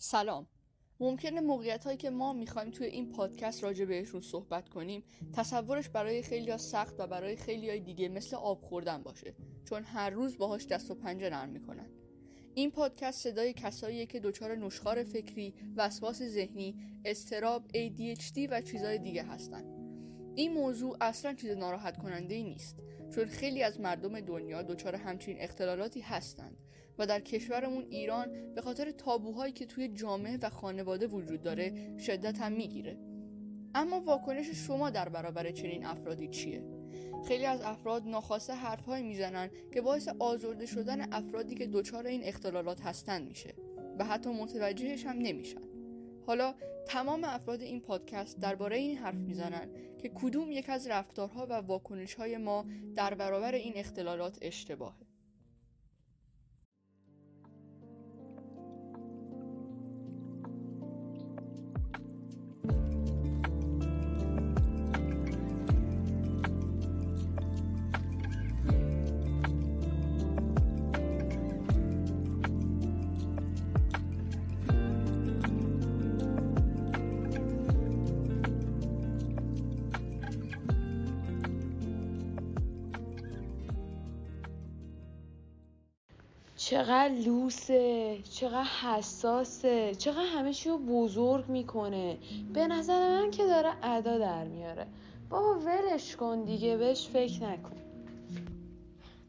سلام. ممکنه موقعیت هایی که ما می‌خوایم توی این پادکست راجع بهشون صحبت کنیم تصورش برای خیلی ها سخت و برای خیلی های دیگه مثل آب خوردن باشه چون هر روز باهاش دست و پنجه نرم می‌کنن. این پادکست صدای کساییه که دچار نشخار فکری، وسواس ذهنی، استراب، ADHD و چیزهای دیگه هستن. این موضوع اصلا چیز ناراحت کننده ای نیست چون خیلی از مردم دنیا دچار همچین اختلالاتی هستند. و در کشورمون ایران به خاطر تابوهایی که توی جامعه و خانواده وجود داره شدت هم می‌گیره. اما واکنش شما در برابر چنین افرادی چیه؟ خیلی از افراد ناخواسته حرفهایی می‌زنن که باعث آزرده شدن افرادی که دچار این اختلالات هستند میشه و حتی متوجهش هم نمیشن. حالا تمام افراد این پادکست درباره این حرف می‌زنن که کدوم یک از رفتارها و واکنشهای ما در برابر این اختلالات اشتباهه. چقدر لوسه چقدر حساسه چقدر همه چی رو بزرگ می‌کنه. به نظر من که داره ادا در میاره. بابا ولش کن دیگه بهش فکر نکن.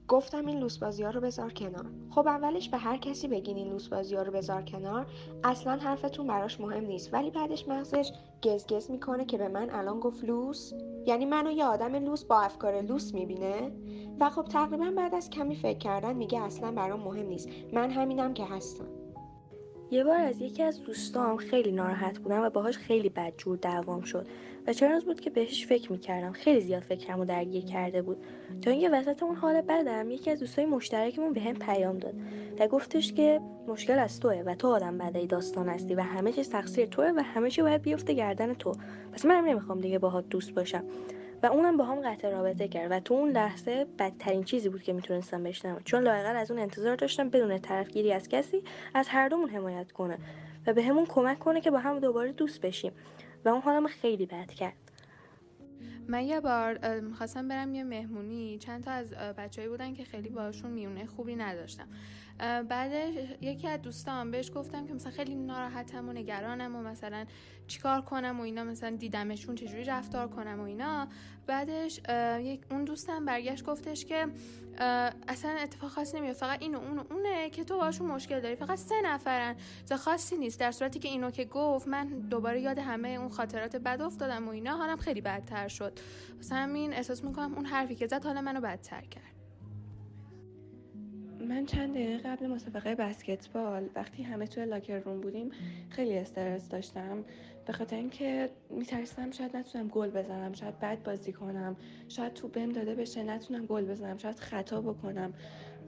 گفتم این لوسبازی ها رو بذار کنار. خب اولش به هر کسی بگین این لوسبازی ها رو بذار کنار. اصلا حرفتون براش مهم نیست. ولی بعدش مغزش گزگز می‌کنه که به من الان گفت لوس. یعنی منو یه آدم لوس با افکار لوس می‌بینه. و خب تقریبا بعد از کمی فکر کردن میگه اصلا برام مهم نیست. من همینم که هستم. یه بار از یکی از دوستام خیلی ناراحت بودم و باهاش خیلی بدجور دعوام شد و چند روز بود که بهش فکر می‌کردم. خیلی زیاد فکرمو درگیر کرده بود. تا اینکه وسط اون حال بدم یکی از دوستای مشترکمون به هم پیام داد و گفتش که مشکل از توه و تو آدم بدای داستان هستی و همه چیز تقصیر توه و همه چی باید بیفته گردن تو. پس منم نمی‌خوام دیگه باهات دوست باشم. و اونم با هم قطع رابطه کرد و تو اون لحظه بدترین چیزی بود که می‌تونستم بشنوم. چون لاقل از اون انتظار داشتم بدون طرفگیری از کسی از هر دومون حمایت کنه و به همون کمک کنه که با هم دوباره دوست بشیم. و اون حالم خیلی بد کرد. من یه بار می‌خواستم برم یه مهمونی. چند تا از بچههایی بودن که خیلی باشون میونه خوبی نداشتم. بعدش یکی از دوستان بهش گفتم که مثلا خیلی ناراحتم و نگرانم و مثلا چیکار کنم و اینا مثلا دیدمشون چجوری رفتار کنم و اینا. بعدش اون دوستم برگشت گفتش که اصلا اتفاق خاصی نمیاد فقط اینو اونو اونه که تو باشون مشکل داری فقط سه نفرن. چه خاصی نیست در صورتی که اینو که گفت من دوباره یاد همه اون خاطرات بد افتادم و اینا حالم خیلی بدتر شد. مثلا همین احساس می‌کنم اون حرفی که زد حالا منو بدتر کرد. من چند دقیقه قبل مسابقه بسکتبال وقتی همه توی لاکر روم بودیم خیلی استرس داشتم. به خاطر اینکه میترسیدم شاید نتونم گل بزنم شاید بد بازی کنم شاید تو بهم داده بشه نتونم گل بزنم شاید خطا بکنم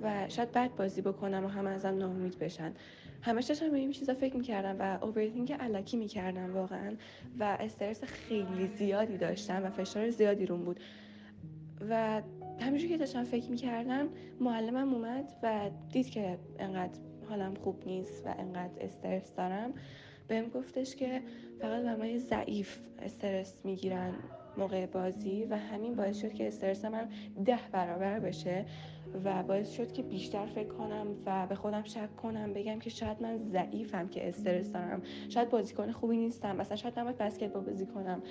و شاید بد بازی بکنم و همه ازم ناامید بشن. همش داشتم به این چیزا فکر می‌کردم و اوورتینک علکی می‌کردم واقعا و استرس خیلی زیادی داشتم و فشار زیادی روم بود. و همینجور که داشتم فکر می‌کردم معلمم اومد و دید که انقدر حالم خوب نیست و انقدر استرس دارم بهم گفتش که فقط من ضعیف استرس می‌گیرن موقع بازی و همین باعث شد که استرس من ده برابر بشه و باعث شد که بیشتر فکر کنم و به خودم شک کنم بگم که شاید من ضعیفم که استرس دارم. شاید بازیکن خوبی نیستم مثلا شاید نباید بسکتبال بازی کنم.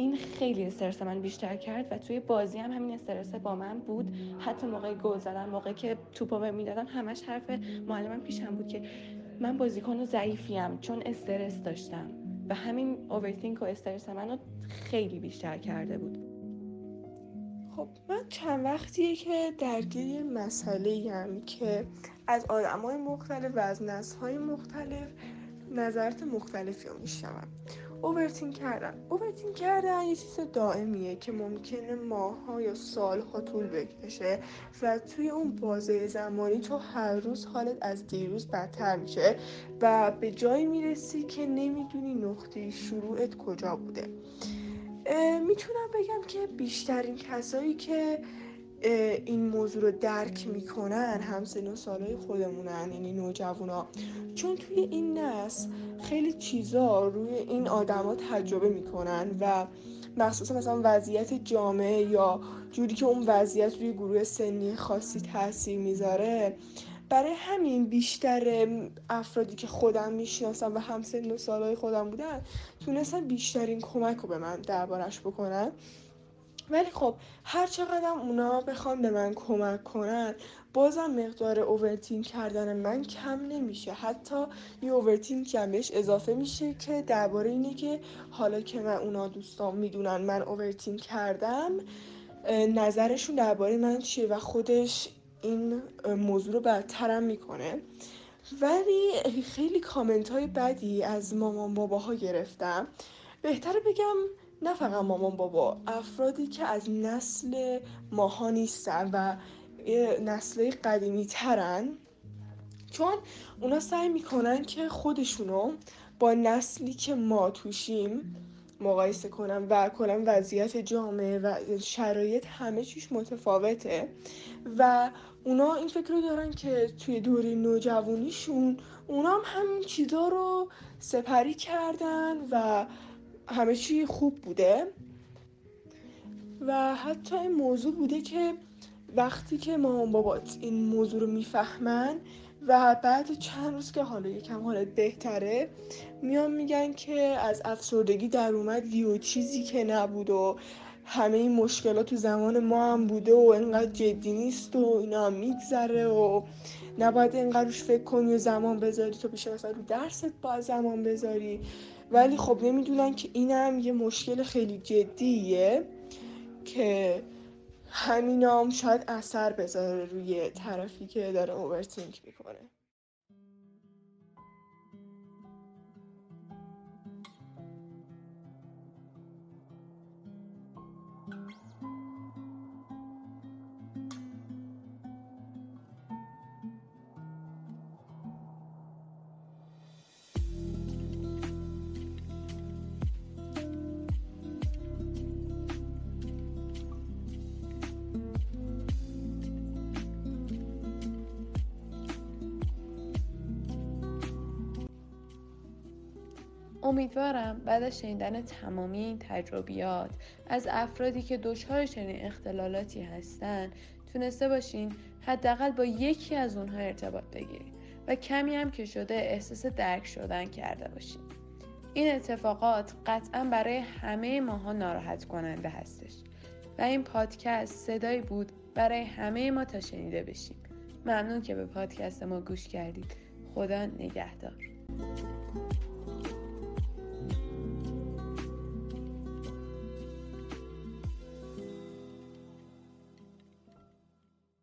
این خیلی استرس من بیشتر کرد و توی بازی هم همین استرس با من بود. حتی موقع گل زدن موقع که توپا به می‌دادم همش حرف معلمم پیشم بود که من بازیکن ضعیفیم چون استرس داشتم و همین اوورتینک و استرس منو خیلی بیشتر کرده بود. خب من چند وقتیه که درگیر مسئله هم که از آدم های مختلف و از نسل های مختلف نظرت مختلفی رو میشنوم. اوورتین کردن. اوورتین کردن یه چیز دائمیه که ممکنه ماها یا سالها طول بکشه و توی اون بازه زمانی تو هر روز حالت از دیروز بدتر میشه و به جایی می‌رسی که نمی‌دونی نقطه شروعت کجا بوده. می‌تونم بگم که بیشترین کسایی که این موضوع رو درک می‌کنن همسن و سالای خودمونن یعنی نوجوانا. چون توی این نسل خیلی چیزا روی این آدما تجربه می‌کنن و مخصوصا مثلا وضعیت جامعه یا جوری که اون وضعیت روی گروه سنی خاصی تاثیر می‌ذاره برای همین بیشتر افرادی که خودم می‌شناسم و همسن و سالهای خودم بودن تونستن بیشترین کمک رو به من دربارش بکنن. ولی خب هر چقدر اونا بخوان به من کمک کنن بازم مقدار اوورتین کردن من کم نمیشه. حتی یه اوورتین کم بهش اضافه میشه که درباره اینه که حالا که من اونا دوستان می‌دونن من اوورتین کردم نظرشون درباره من چیه و خودش این موضوع رو بدترم می‌کنه. ولی خیلی کامنت های بدی از مامان باباها گرفتم. بهتره بگم نه فقط مامان بابا افرادی که از نسل ماها نیستن و نسل قدیمی ترن چون اونا سعی می‌کنن که خودشونو با نسلی که ما توشیم مقایسه کنم و کلا وضعیت جامعه و شرایط همه چیش متفاوته و اونا این فکر رو دارن که توی دوره نوجوانیشون اونا هم همین چیزا رو سپری کردن و همه چی خوب بوده. و حتی این موضوع بوده که وقتی که مامان بابات این موضوع رو می‌فهمن و بعد چند روز که حالا یکم حالت بهتره میان میگن که از افسردگی در اومد و چیزی که نبود و همه این مشکلات تو زمان ما هم بوده و انقدر جدی نیست و اینا میگذره و نباید اینقدر روش فکر کنی و زمان بذاری تو بیشتر مثلا رو درست باید زمان بذاری. ولی خب نمی‌دونن که اینم یه مشکل خیلی جدیه که همینام شاید اثر بذاره روی طرفی که داره اوورتینک می‌کنه. امیدوارم بعد از شنیدن تمامی این تجربیات از افرادی که دچار چنین اختلالاتی هستن تونسته باشین حداقل با یکی از اونها ارتباط بگیرید و کمی هم که شده احساس درک شدن کرده باشین. این اتفاقات قطعا برای همه ماها ناراحت کننده هستش و این پادکست صدایی بود برای همه ما تا شنیده بشیم. ممنون که به پادکست ما گوش کردید. خدا نگهدار.